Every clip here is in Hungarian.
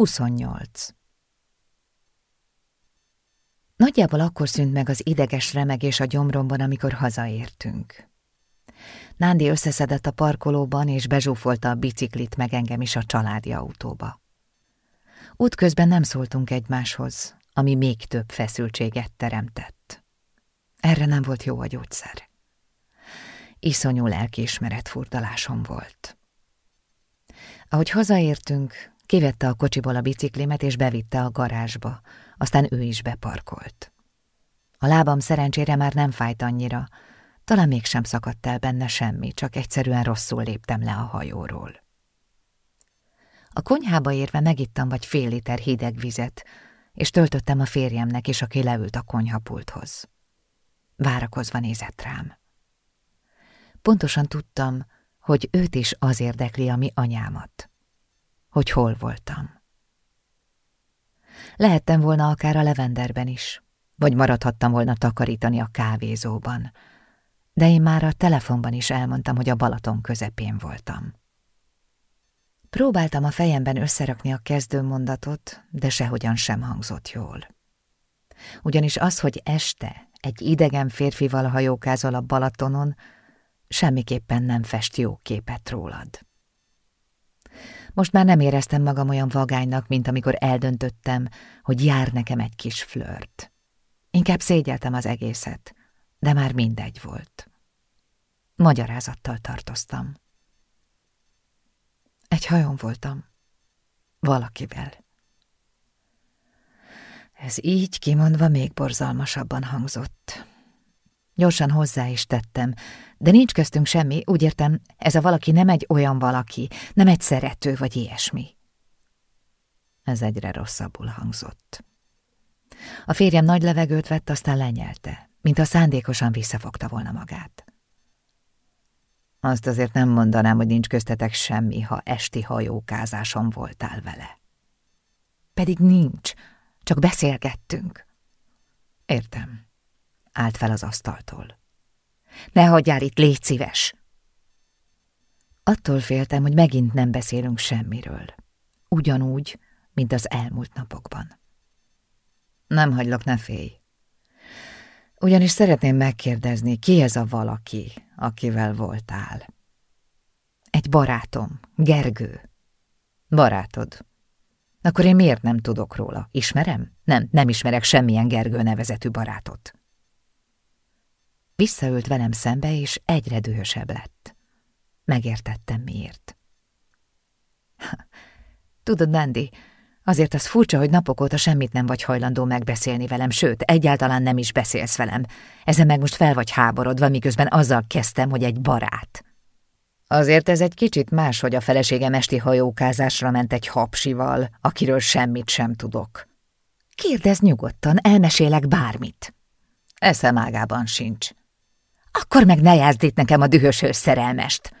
28. Nagyjából akkor szűnt meg az ideges remegés a gyomromban, amikor hazaértünk. Nándi összeszedett a parkolóban, és bezsúfolta a biciklit meg engem is a családi autóba. Útközben nem szóltunk egymáshoz, ami még több feszültséget teremtett. Erre nem volt jó a gyógyszer. Iszonyú lelkiismeret furdalásom volt. Ahogy hazaértünk, kivette a kocsiból a biciklimet és bevitte a garázsba, aztán ő is beparkolt. A lábam szerencsére már nem fájt annyira, talán mégsem szakadt el benne semmi, csak egyszerűen rosszul léptem le a hajóról. A konyhába érve megittam vagy fél liter hideg vizet, és töltöttem a férjemnek is, aki leült a konyhapulthoz. Várakozva nézett rám. Pontosan tudtam, hogy őt is az érdekli, ami anyámat. Hogy hol voltam. Lehettem volna akár a levenderben is, vagy maradhattam volna takarítani a kávézóban, de én már a telefonban is elmondtam, hogy a Balaton közepén voltam. Próbáltam a fejemben összerakni a kezdőmondatot, de sehogyan sem hangzott jól. Ugyanis az, hogy este egy idegen férfival hajókázol a Balatonon, semmiképpen nem fest jó képet rólad. Most már nem éreztem magam olyan vagánynak, mint amikor eldöntöttem, hogy jár nekem egy kis flört. Inkább szégyeltem az egészet, de már mindegy volt. Magyarázattal tartoztam. Egy hajón voltam. Valakivel. Ez így kimondva még borzalmasabban hangzott. Gyorsan hozzá is tettem, de nincs köztünk semmi, úgy értem, ez a valaki nem egy olyan valaki, nem egy szerető vagy ilyesmi. Ez egyre rosszabbul hangzott. A férjem nagy levegőt vett, aztán lenyelte, mint a szándékosan visszafogta volna magát. Azt azért nem mondanám, hogy nincs köztetek semmi, ha esti hajókázáson voltál vele. Pedig nincs, csak beszélgettünk. Értem. Állt fel az asztaltól. Ne hagyjál itt, légy szíves! Attól féltem, hogy megint nem beszélünk semmiről. Ugyanúgy, mint az elmúlt napokban. Nem hagylak, ne félj. Ugyanis szeretném megkérdezni, ki ez a valaki, akivel voltál? Egy barátom, Gergő. Barátod. Akkor én miért nem tudok róla? Ismerem? Nem, nem ismerek semmilyen Gergő nevezetű barátot. Visszaült velem szembe, és egyre dühösebb lett. Megértettem miért. Tudod, Nandi, azért az furcsa, hogy napok óta semmit nem vagy hajlandó megbeszélni velem, sőt, egyáltalán nem is beszélsz velem. Ezen meg most fel vagy háborodva, miközben azzal kezdtem, hogy egy barát. Azért ez egy kicsit más, hogy a feleségem esti hajókázásra ment egy hapsival, akiről semmit sem tudok. Kérdezz nyugodtan, elmesélek bármit. Eszem ágában sincs. Akkor meg ne jázd itt nekem a dühös szerelmest!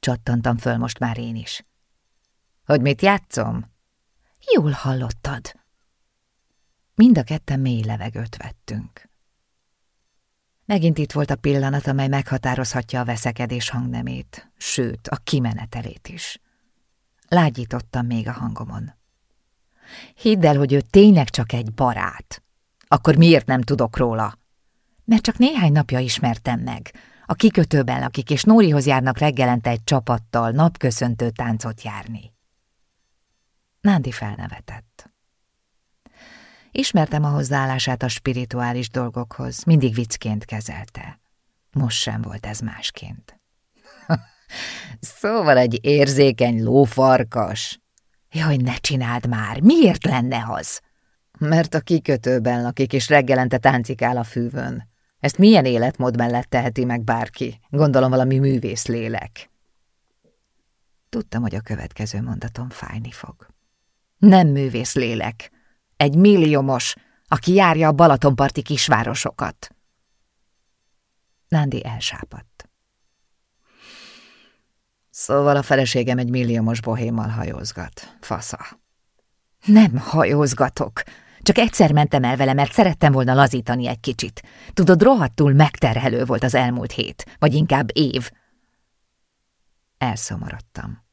Csattantam föl most már én is. Hogy mit játszom? Jól hallottad. Mind a ketten mély levegőt vettünk. Megint itt volt a pillanat, amely meghatározhatja a veszekedés hangnemét, sőt, a kimenetelét is. Lágyítottam még a hangomon. Hidd el, hogy ő tényleg csak egy barát. Akkor miért nem tudok róla? Mert csak néhány napja ismertem meg. A kikötőben lakik, és Nórihoz járnak reggelente egy csapattal napköszöntő táncot járni. Nándi felnevetett. Ismertem a hozzáállását a spirituális dolgokhoz, mindig viccként kezelte. Most sem volt ez másként. szóval egy érzékeny lófarkas. Jaj, ne csináld már, miért lenne az? Mert a kikötőben lakik, és reggelente táncikál a fűvön. Ezt milyen életmód mellett teheti meg bárki? Gondolom valami művész lélek. Tudtam, hogy a következő mondatom fájni fog. Nem művész lélek. Egy milliómos, aki járja a Balatonparti kisvárosokat. Nándi elsápadt. Szóval a feleségem egy milliómos bohémmal hajózgat. Fasza. Nem hajózgatok, csak egyszer mentem el vele, mert szerettem volna lazítani egy kicsit. Tudod, rohadtul megterhelő volt az elmúlt hét, vagy inkább év. Elszomorodtam.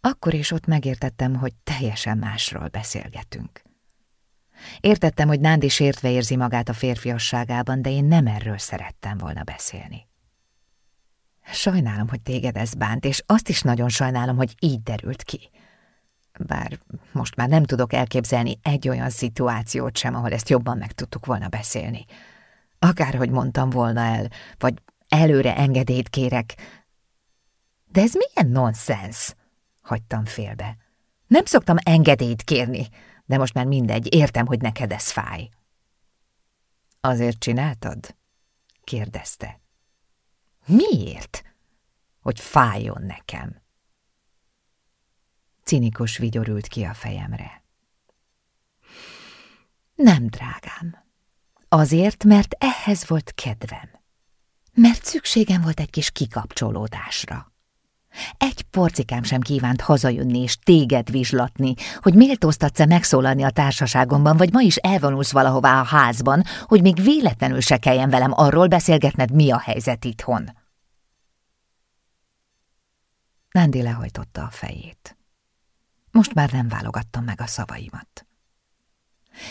Akkor is ott megértettem, hogy teljesen másról beszélgetünk. Értettem, hogy Nándi sértve érzi magát a férfiasságában, de én nem erről szerettem volna beszélni. Sajnálom, hogy téged ez bánt, és azt is nagyon sajnálom, hogy így derült ki. Bár most már nem tudok elképzelni egy olyan szituációt sem, ahol ezt jobban meg tudtuk volna beszélni. Akárhogy mondtam volna el, vagy előre engedélyt kérek. De ez milyen nonsens? Hagytam félbe. Nem szoktam engedélyt kérni, de most már mindegy, értem, hogy neked ez fáj. Azért csináltad? kérdezte. Miért? Hogy fájjon nekem. Cinikus vigyorült ki a fejemre. Nem, drágám. Azért, mert ehhez volt kedvem. Mert szükségem volt egy kis kikapcsolódásra. Egy porcikám sem kívánt hazajönni és téged vizslatni, hogy méltóztatsz-e megszólalni a társaságomban, vagy ma is elvonulsz valahová a házban, hogy még véletlenül se kelljen velem arról beszélgetned, mi a helyzet itthon. Nandi lehajtotta a fejét. Most már nem válogattam meg a szavaimat.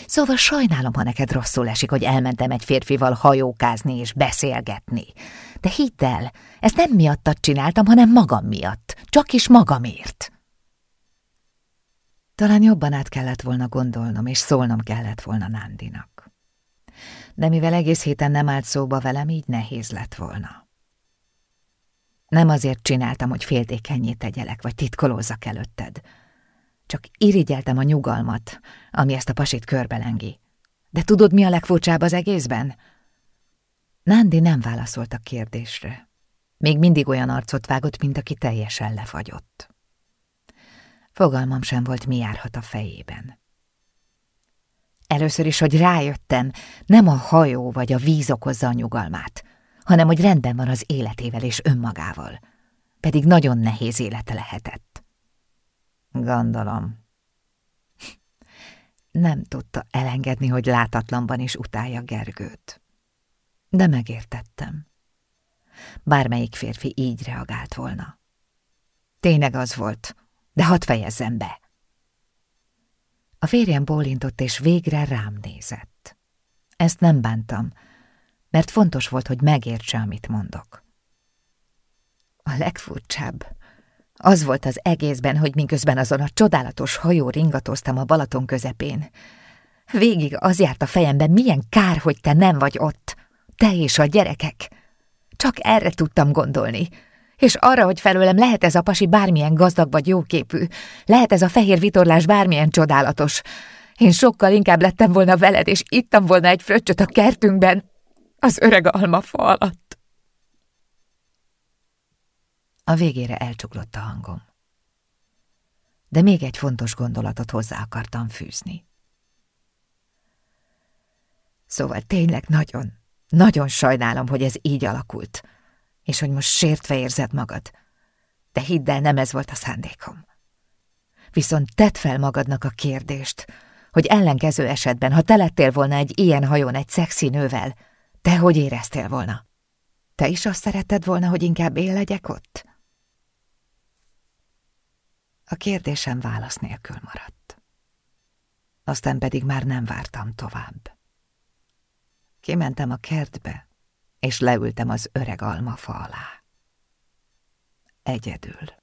Szóval sajnálom, ha neked rosszul esik, hogy elmentem egy férfival hajókázni és beszélgetni. De hidd el, ezt nem miattad csináltam, hanem magam miatt. Csak is magamért. Talán jobban át kellett volna gondolnom, és szólnom kellett volna Nándinak. De mivel egész héten nem állt szóba velem, így nehéz lett volna. Nem azért csináltam, hogy féltékenyé tegyelek, vagy titkolózzak előtted, csak irigyeltem a nyugalmat, ami ezt a pasit körbelengi. De tudod, mi a legfurcsább az egészben? Nándi nem válaszolt a kérdésre. Még mindig olyan arcot vágott, mint aki teljesen lefagyott. Fogalmam sem volt, mi járhat a fejében. Először is, hogy rájöttem, nem a hajó vagy a víz okozza a nyugalmát, hanem hogy rendben van az életével és önmagával. Pedig nagyon nehéz élete lehetett. Gondolom. Nem tudta elengedni, hogy látatlanban is utálja Gergőt. De megértettem. Bármelyik férfi így reagált volna. Tényleg az volt, de hadd fejezzem be. A férjem bólintott, és végre rám nézett. Ezt nem bántam, mert fontos volt, hogy megértse, amit mondok. A legfurcsább, az volt az egészben, hogy minközben azon a csodálatos hajó ringatoztam a Balaton közepén. Végig az járt a fejemben, milyen kár, hogy te nem vagy ott. Te és a gyerekek. Csak erre tudtam gondolni. És arra, hogy felőlem lehet ez a pasi bármilyen gazdag vagy jóképű, lehet ez a fehér vitorlás bármilyen csodálatos. Én sokkal inkább lettem volna veled, és ittam volna egy fröccsöt a kertünkben, az öreg almafa alatt. A végére elcsuklott a hangom. De még egy fontos gondolatot hozzá akartam fűzni. Szóval tényleg nagyon, nagyon sajnálom, hogy ez így alakult, és hogy most sértve érzed magad. De hidd el, nem ez volt a szándékom. Viszont tedd fel magadnak a kérdést, hogy ellenkező esetben, ha te lettél volna egy ilyen hajón egy szexi nővel, te hogy éreztél volna? Te is azt szeretted volna, hogy inkább én legyek ott? A kérdésem válasz nélkül maradt. Aztán pedig már nem vártam tovább. Kimentem a kertbe, és leültem az öreg almafa alá. Egyedül.